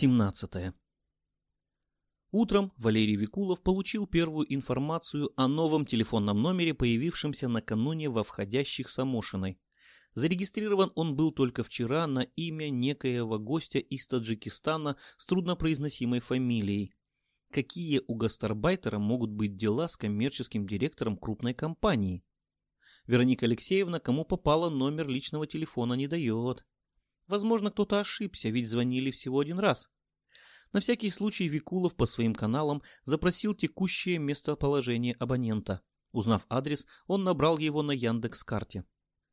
Глава 17 Утром Валерий Викулов получил первую информацию о новом телефонном номере, появившемся накануне во входящих Самошиной. Зарегистрирован он был только вчера на имя некоего гостя из Таджикистана с труднопроизносимой фамилией. Какие у гастарбайтера могут быть дела с коммерческим директором крупной компании? Вероника Алексеевна кому попало номер личного телефона не дает. Возможно, кто-то ошибся, ведь звонили всего один раз. На всякий случай Викулов по своим каналам запросил текущее местоположение абонента. Узнав адрес, он набрал его на Яндекс.Карте.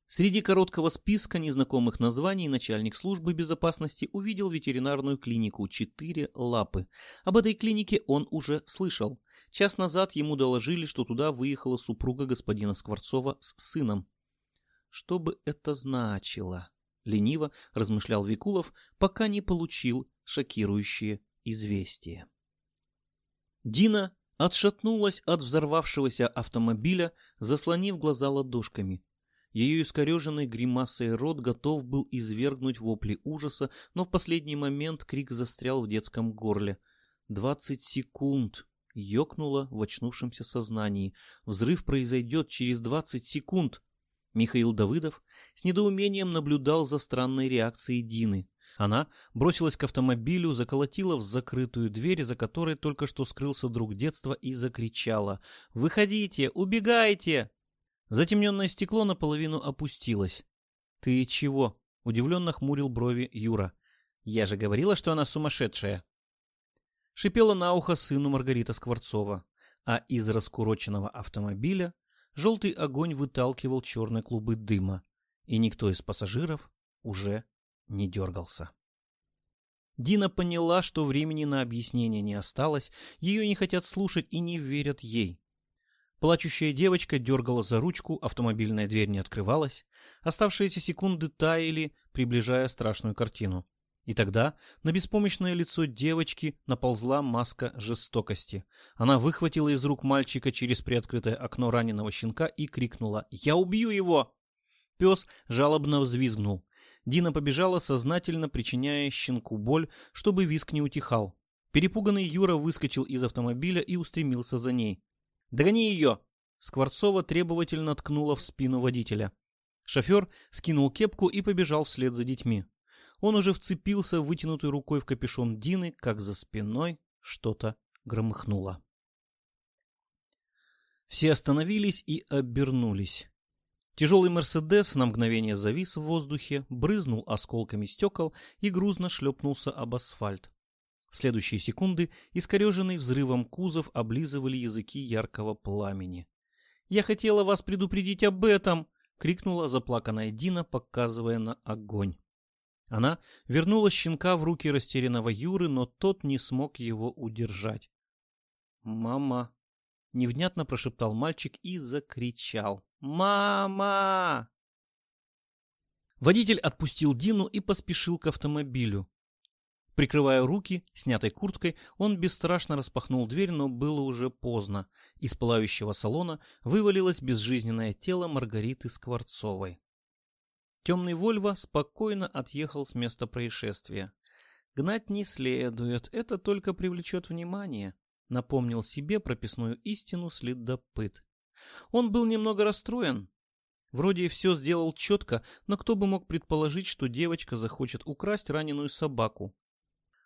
Среди короткого списка незнакомых названий начальник службы безопасности увидел ветеринарную клинику «Четыре лапы». Об этой клинике он уже слышал. Час назад ему доложили, что туда выехала супруга господина Скворцова с сыном. Что бы это значило? Лениво размышлял Викулов, пока не получил шокирующее известие. Дина отшатнулась от взорвавшегося автомобиля, заслонив глаза ладошками. Ее искореженный гримасой рот готов был извергнуть вопли ужаса, но в последний момент крик застрял в детском горле. «Двадцать секунд!» — ёкнуло в очнувшемся сознании. «Взрыв произойдет через двадцать секунд!» Михаил Давыдов с недоумением наблюдал за странной реакцией Дины. Она бросилась к автомобилю, заколотила в закрытую дверь, за которой только что скрылся друг детства, и закричала «Выходите! Убегайте!» Затемненное стекло наполовину опустилось. «Ты чего?» — удивленно хмурил брови Юра. «Я же говорила, что она сумасшедшая!» Шипела на ухо сыну Маргарита Скворцова, а из раскуроченного автомобиля желтый огонь выталкивал черные клубы дыма, и никто из пассажиров уже не дергался. Дина поняла, что времени на объяснение не осталось, ее не хотят слушать и не верят ей. Плачущая девочка дергала за ручку, автомобильная дверь не открывалась. Оставшиеся секунды таяли, приближая страшную картину. И тогда на беспомощное лицо девочки наползла маска жестокости. Она выхватила из рук мальчика через приоткрытое окно раненого щенка и крикнула «Я убью его!». Пес жалобно взвизгнул. Дина побежала, сознательно причиняя щенку боль, чтобы визг не утихал. Перепуганный Юра выскочил из автомобиля и устремился за ней. Догони ее!» Скворцова требовательно ткнула в спину водителя. Шофер скинул кепку и побежал вслед за детьми. Он уже вцепился вытянутой рукой в капюшон Дины, как за спиной что-то громыхнуло. Все остановились и обернулись. Тяжелый «Мерседес» на мгновение завис в воздухе, брызнул осколками стекол и грузно шлепнулся об асфальт. В следующие секунды искореженный взрывом кузов облизывали языки яркого пламени. «Я хотела вас предупредить об этом!» — крикнула заплаканная Дина, показывая на огонь. Она вернула щенка в руки растерянного Юры, но тот не смог его удержать. «Мама!» — невнятно прошептал мальчик и закричал. «Мама!» Водитель отпустил Дину и поспешил к автомобилю. Прикрывая руки, снятой курткой, он бесстрашно распахнул дверь, но было уже поздно. Из пылающего салона вывалилось безжизненное тело Маргариты Скворцовой. Темный Вольво спокойно отъехал с места происшествия. Гнать не следует, это только привлечет внимание, напомнил себе прописную истину следопыт. Он был немного расстроен. Вроде все сделал четко, но кто бы мог предположить, что девочка захочет украсть раненую собаку.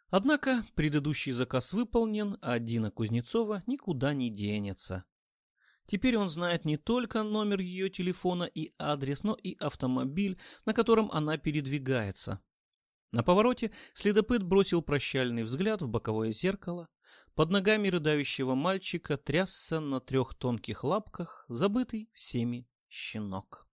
Однако предыдущий заказ выполнен, а Дина Кузнецова никуда не денется. Теперь он знает не только номер ее телефона и адрес, но и автомобиль, на котором она передвигается. На повороте следопыт бросил прощальный взгляд в боковое зеркало. Под ногами рыдающего мальчика трясся на трех тонких лапках забытый всеми щенок.